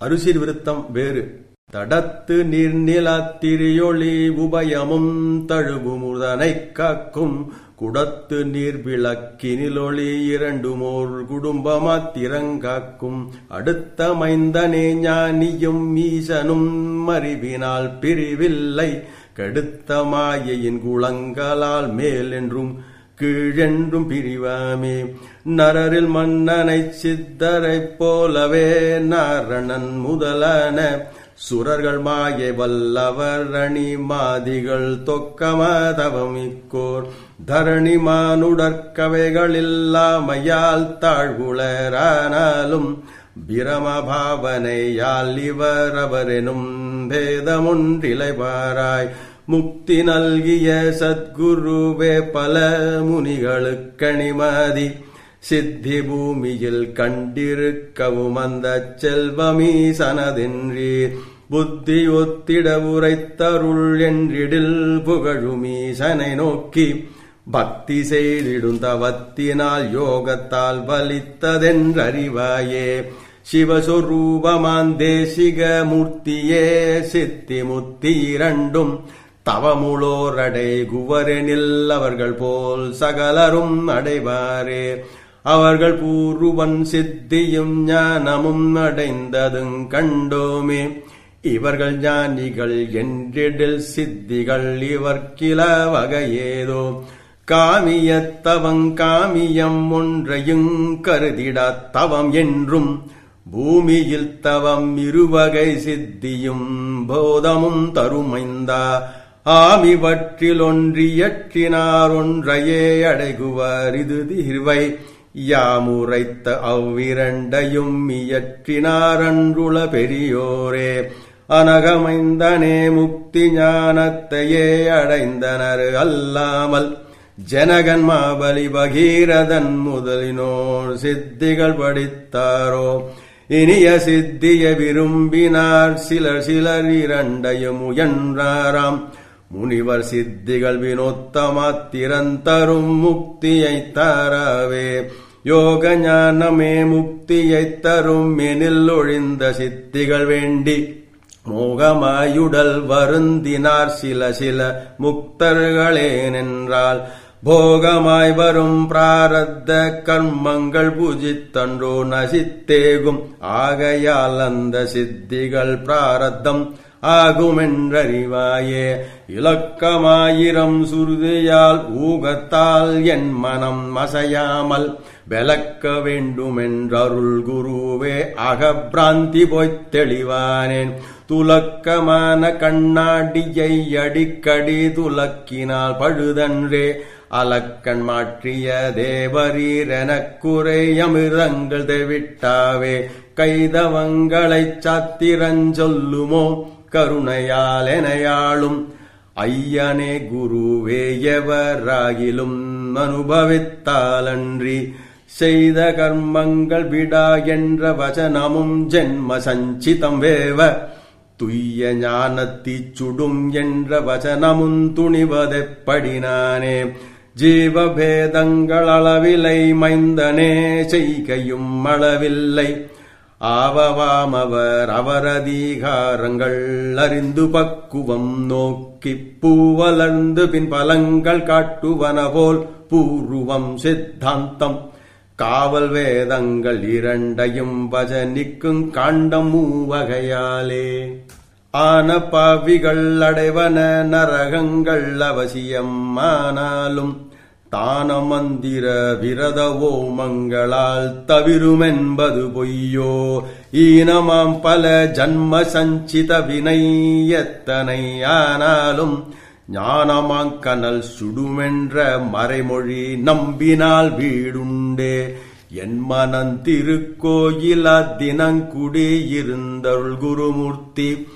அருசிர் விருத்தம் வேறு. தடத்து நீர்நிலத்திரியொளி உபயமும் தழுவுமுதனை காக்கும். குடத்து நீர் விளக்கினிலொளி இரண்டுமோர் குடும்பமாத்திரங்காக்கும் அடுத்த மைந்தனே ஞானியும் ஈசனும் மறிவினால் பிரிவில்லை. கெடுத்த மாயையின் குளங்களால் மேலென்றும் கீழென்றும் பிரிவாமே. நரரில் மன்னனை சித்தரைப் போலவே நரணன் முதலான. சுரர்கள் மாயை வல்லவர் அணி மாதிகள் தொக்கமதவமிக்கோர் தரணி மானுடற்கவைகளில்லாமையால் தாழ்வுளரானாலும் பிரமபாவனையால் இவர் அவரெனும் பேதமொன்றிலைவாராய். முக்தி நல்கிய சத்குருவே பல முனிகளுக்கணிமதி. சித்தி பூமியில் கண்டிருக்கவும் அந்த செல்வமீசனதென்றீர் புத்தி ஒத்திட உரைத்தருள் என்றிடில் புகழுமீசனை நோக்கி. பக்தி செய்திடுந்தவத்தினால் யோகத்தால் வலித்ததென்றறிவாயே. சிவசுரூபமான் தேசிக மூர்த்தியே சித்தி முத்தி இரண்டும் தவமுளோர் அடை குவரெனில் அவர்கள் போல் சகலரும் அடைவாரே. அவர்கள் பூர்வன் சித்தியும் ஞானமும் அடைந்ததும் கண்டோமே. இவர்கள் ஞானிகள் என்றிடில் சித்திகள் இவர்கில வகையேதோ. காமியத்தவங் காமியம் ஒன்றையும் கருதிட தவம் என்றும் பூமியில் தவம் இருவகை சித்தியும் போதமும் தருமைந்தா. ஆமிவற்றில் ஒன்றியற்றினார் ஒன்றையே அடைகுவர் இது தீர்வை. யாமுரைத்த அவ்விரண்டையும் இயற்றினார் அன்றுள பெரியோரே. அனகமைந்தனே முக்தி ஞானத்தையே அடைந்தனர் அல்லாமல் ஜனகன் மாபலி பகீரதன் முதலினோர் சித்திகள் படித்தாரோ. இனிய சித்திய விரும்பினார் சிலர் சிலர் இரண்டையும் முயன்றாராம். முனிவர் சித்திகள் வினோத்தமாத்திரந்தரும் முக்தியை தரவே. யோக ஞானமே முக்தியை தரும் எனில் ஒழிந்த சித்திகள் வேண்டி மோகமாயுடல் வருந்தினார் சில சில முக்தர்களே நின்றால். போகமாய் வரும் பிராரத்த கர்மங்கள் பூஜித்தன்றோ நசித்தேகும். ஆகையால் அந்த சித்திகள் பிராரத்தம் ஆகுமென்றறிவாயே. இலக்கமாயிரம் சுருதியால் ஊகத்தால் என் மனம் அசையாமல் விளக்க வேண்டுமென்றருள் குருவே அகப்பிராந்தி போய்த் தெளிவானேன். துலக்கமான கண்ணாடியை அடிக்கடி துலக்கினால் பழுதன்றே அலக்கண் மாற்றிய தேவரீரெனக் குறை அமிர்தங்கள் தெவிட்டாவே. கைதவங்களைச் சாத்திரஞ்சொல்லுமோ கருணையாலெனையாளும் ஐயனே குருவே எவராகிலும் அனுபவித்தாலன்றி செய்த கர்மங்கள் விடா என்ற வசனமும் ஜென்ம சஞ்சிதம் வேவ. துய்ய ஞானத்தி சுடும் என்ற வசனமும் துணிவதெப்படி நானே ஜீவபேதங்கள் அளவிலை மைந்தனே செய்கையும் அளவில்லை. ஆவவாமவர் அவரதிகாரங்கள் அறிந்து பக்குவம் நோக்கி பூவலர்ந்து பின் பலங்கள் காட்டுவன போல் பூர்வம் சித்தாந்தம். காவல் வேதங்கள் இரண்டையும் பஜனிக்கும் காண்டம் மூவகையாலே. ஆன பாவிகள் அடைவன நரகங்கள் அவசியம் ஆனாலும் தானமந்திர விரதவோ மங்களால் தவிருமென்பது பொய்யோ? ஈனமாம் பல ஜன்ம சஞ்சித வினையத்தனை ஆனாலும் ஞானமாங்கனல் சுடுமென்ற மறைமொழி நம்பினால் வீடுண்டே. என் மனந்திருக்கோயிலா தினங்குடி இருந்தருள் குருமூர்த்தி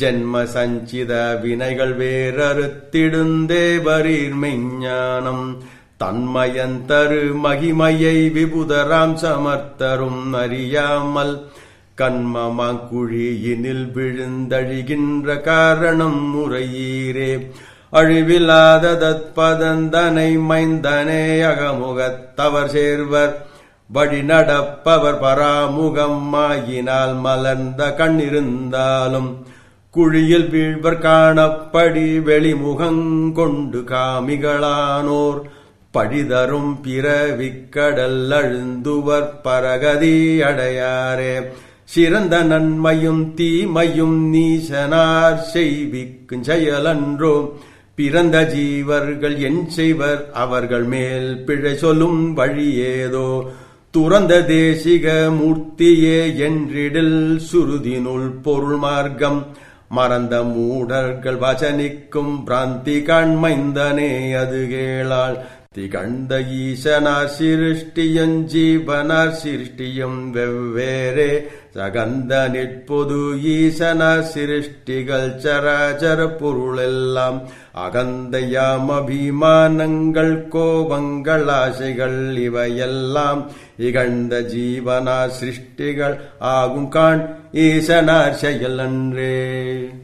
ஜென்ம சஞ்சித வினைகள் வேறறுத்திடுந்தே வரீர் மெஞ்ஞானம் தன்மயந்தரு மகிமையை விபுதராம் சமர்த்தரும் அறியாமல் கண்மமாங்குழியினில் விழுந்தழிகின்ற காரணம் முறையீரே. அழிவில்லாத தத்பதந்தனை மைந்தனே அகமுகத்தவர் சேர்வர். வழி நடப்பவர் பராமுகம் ஆயினால் மலர்ந்த கண்ணிருந்தாலும் குழியில் வீழ்வர் காணப்படி வெளிமுகங்கொண்டு காமிகளானோர். பழிதரும் பிறவிக்கடல் அழுந்துவர் பரகதி அடையாரே. சிறந்த நன்மையும் தீமையும் நீசனார் செய்விக்கும் செயலன்றோ. பிறந்த ஜீவர்கள் என் செய்வர் அவர்கள் மேல் பிழை சொல்லும் வழியேதோ. துறந்த தேசிக மூர்த்தியே என்றிடில் சுருதினுள் பொருள் மார்க்கம். மறந்த மூடர்கள் வசனிக்கும் பிராந்தி கண்மைந்தனே அது கேளாள் திகழ்ந்த ஈசனார் சிருஷ்டியும் ஜீவனார் சிருஷ்டியும் வெவ்வேறே. சகந்த நிற்பொது ஈசனார் சிருஷ்டிகள் சராச்சர பொருளெல்லாம். அகந்தயாம் அபிமானங்கள் கோபங்கள் ஆசைகள் இவையெல்லாம். இகழ்ந்த ஜீவனார் சிருஷ்டிகள் ஆகும் காண் ஈசனார் செயலன்றே